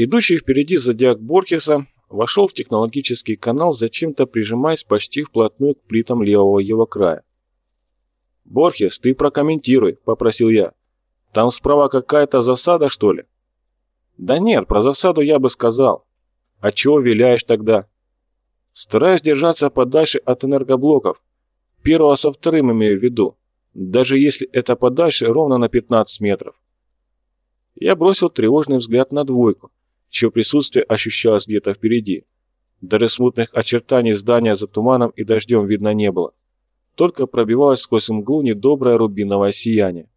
Идущий впереди зодиак Борхеса вошел в технологический канал, зачем-то прижимаясь почти вплотную к плитам левого его края. «Борхес, ты прокомментируй», — попросил я. «Там справа какая-то засада, что ли?» «Да нет, про засаду я бы сказал. А чего виляешь тогда?» «Стараюсь держаться подальше от энергоблоков. Первого со вторым имею в виду. Даже если это подальше, ровно на 15 метров». Я бросил тревожный взгляд на двойку, чье присутствие ощущалось где-то впереди. Даже смутных очертаний здания за туманом и дождем видно не было. Только пробивалось сквозь мглу недоброе рубиновое сияние.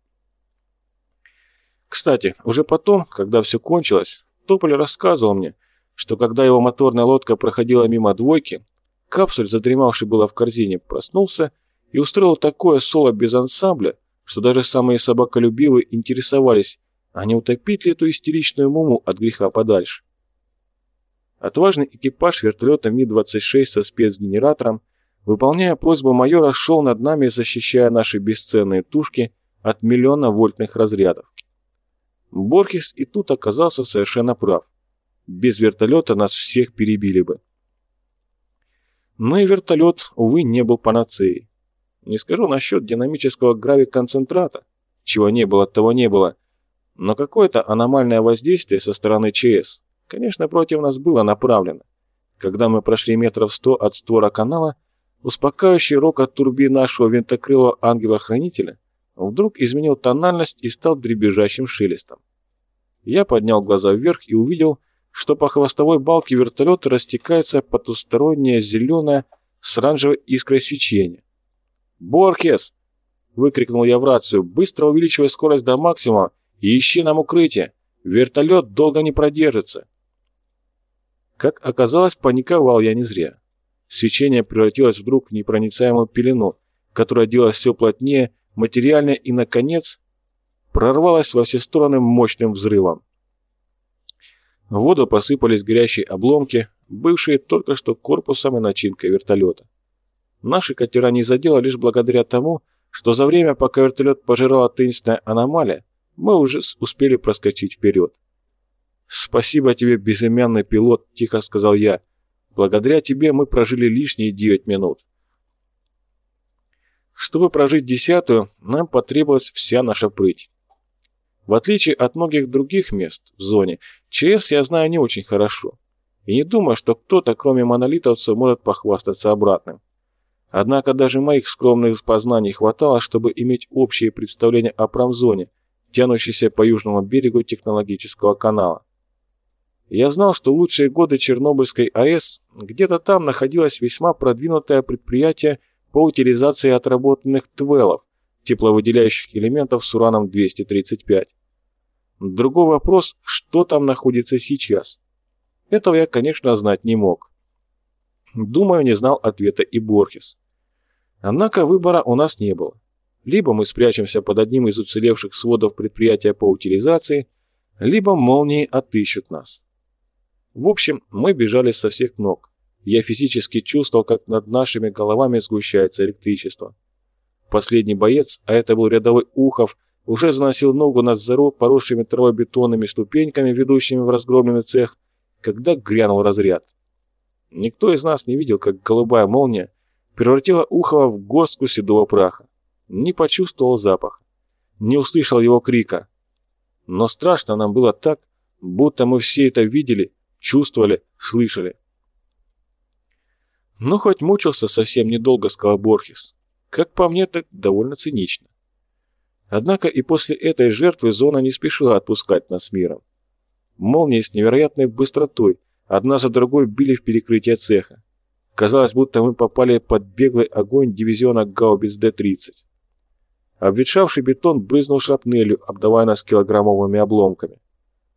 Кстати, уже потом, когда все кончилось, Тополь рассказывал мне, что когда его моторная лодка проходила мимо двойки, капсуль, задремавший было в корзине, проснулся и устроил такое соло без ансамбля, что даже самые собаколюбивые интересовались, а не утопить ли эту истеричную муму от греха подальше. Отважный экипаж вертолета Ми-26 со спецгенератором, выполняя просьбу майора, шел над нами, защищая наши бесценные тушки от миллиона вольтных разрядов. Борхес и тут оказался совершенно прав. Без вертолета нас всех перебили бы. Но и вертолет, увы, не был панацеей. Не скажу насчет динамического гравиконцентрата. Чего не было, того не было. Но какое-то аномальное воздействие со стороны ЧС, конечно, против нас было направлено. Когда мы прошли метров сто от створа канала, успокаивающий рок от турбин нашего винтокрылого ангела-хранителя вдруг изменил тональность и стал дребезжащим шелестом. Я поднял глаза вверх и увидел, что по хвостовой балке вертолета растекается потустороннее зеленое с оранжевой искрой свечения. «Борхес!» — выкрикнул я в рацию, быстро увеличивая скорость до максимума ищи нам укрытие. Вертолет долго не продержится. Как оказалось, паниковал я не зря. Свечение превратилось вдруг в непроницаемую пелену, которая делалась все плотнее, материальнее и, наконец, прорвалась во все стороны мощным взрывом. В воду посыпались горящие обломки, бывшие только что корпусом и начинкой вертолета. Наши катера не задело лишь благодаря тому, что за время, пока вертолет пожирала таинственная аномалия, мы уже успели проскочить вперед. «Спасибо тебе, безымянный пилот», — тихо сказал я. «Благодаря тебе мы прожили лишние девять минут». Чтобы прожить десятую, нам потребовалась вся наша прыть. В отличие от многих других мест в зоне, ЧС я знаю не очень хорошо. И не думаю, что кто-то, кроме монолитовцев, может похвастаться обратным. Однако даже моих скромных познаний хватало, чтобы иметь общее представление о промзоне, тянущейся по южному берегу технологического канала. Я знал, что лучшие годы Чернобыльской АЭС где-то там находилось весьма продвинутое предприятие по утилизации отработанных твелов, тепловыделяющих элементов с ураном-235. Другой вопрос, что там находится сейчас. Этого я, конечно, знать не мог. Думаю, не знал ответа и Борхес. Однако выбора у нас не было. Либо мы спрячемся под одним из уцелевших сводов предприятия по утилизации, либо молнии отыщут нас. В общем, мы бежали со всех ног. Я физически чувствовал, как над нашими головами сгущается электричество. Последний боец, а это был рядовой Ухов, уже заносил ногу над зару, поросшими травой ступеньками, ведущими в разгромленный цех, когда грянул разряд. Никто из нас не видел, как голубая молния превратила Ухова в горстку седого праха не почувствовал запах, не услышал его крика. Но страшно нам было так, будто мы все это видели, чувствовали, слышали. Ну, хоть мучился совсем недолго, сказал Борхес. Как по мне, так довольно цинично. Однако и после этой жертвы зона не спешила отпускать нас миром. Молнии с невероятной быстротой одна за другой били в перекрытие цеха. Казалось, будто мы попали под беглый огонь дивизиона гаубиц Д-30. Обветшавший бетон брызнул шрапнелью, обдавая нас килограммовыми обломками.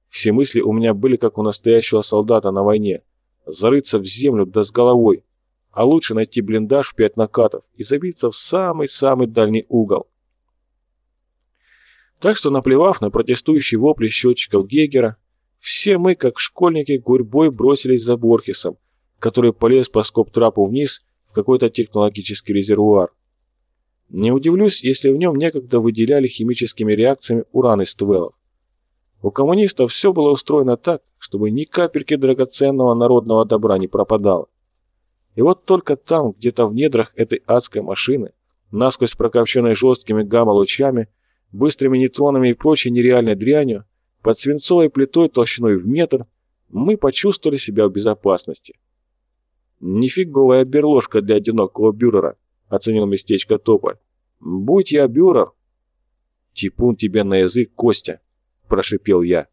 Все мысли у меня были, как у настоящего солдата на войне. Зарыться в землю да с головой. А лучше найти блиндаж в пять накатов и забиться в самый-самый дальний угол. Так что, наплевав на протестующий вопли счетчиков Гегера, все мы, как школьники, гурьбой бросились за Борхесом, который полез по скоб-трапу вниз в какой-то технологический резервуар. Не удивлюсь, если в нем некогда выделяли химическими реакциями уран из твелов. У коммунистов все было устроено так, чтобы ни капельки драгоценного народного добра не пропадало. И вот только там, где-то в недрах этой адской машины, насквозь прокопченной жесткими гамма-лучами, быстрыми нейтронами и прочей нереальной дрянью, под свинцовой плитой толщиной в метр, мы почувствовали себя в безопасности. «Нифиговая берложка для одинокого бюрера», — оценил местечко Тополь. «Будь я бюрер!» «Типун тебе на язык, Костя!» – прошипел я.